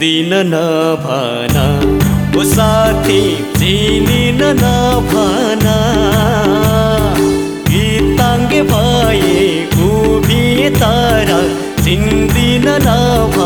चिन्दिन नभन ओ साथी चिनिन नभन। गीताङ्गे भए उभिए तर। चिन्दिन नभन।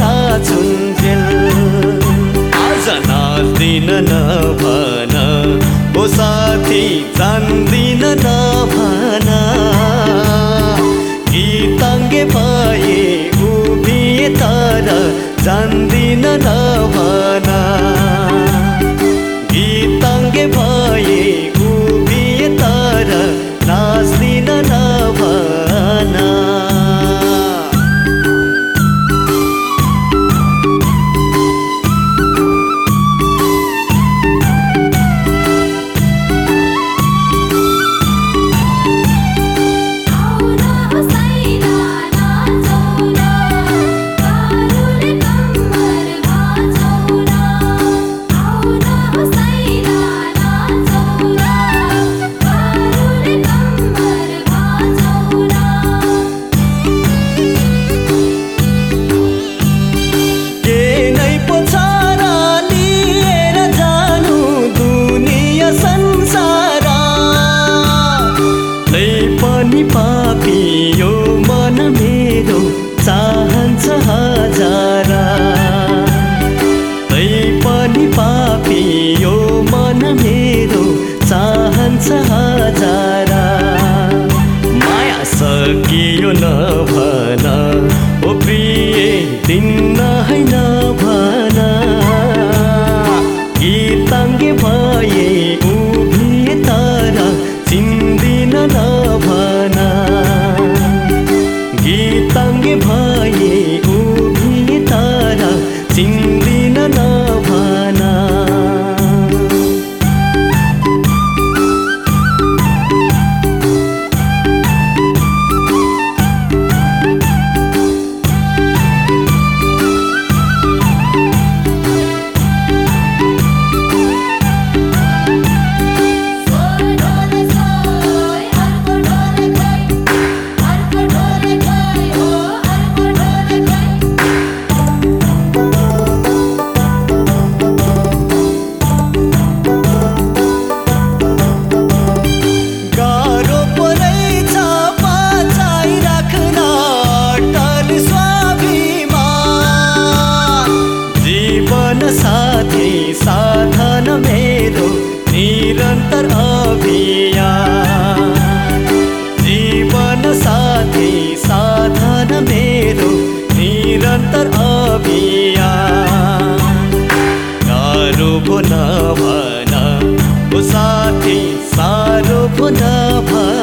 राजुन्जेल। आज नाच्दिन नभन ओ साथी जान्दिन नभन। गीताङ्गे पाए उभिए तर जान्दिन नभन। पनि पापी यो मन मेरो चाहन्छ हजार। साथी साधन मेरो निरन्तर अभियान। जीवन साथी साधन मेरो निरन्तर अभियान। अव्याु पुन भ साधी सारु पुन भन।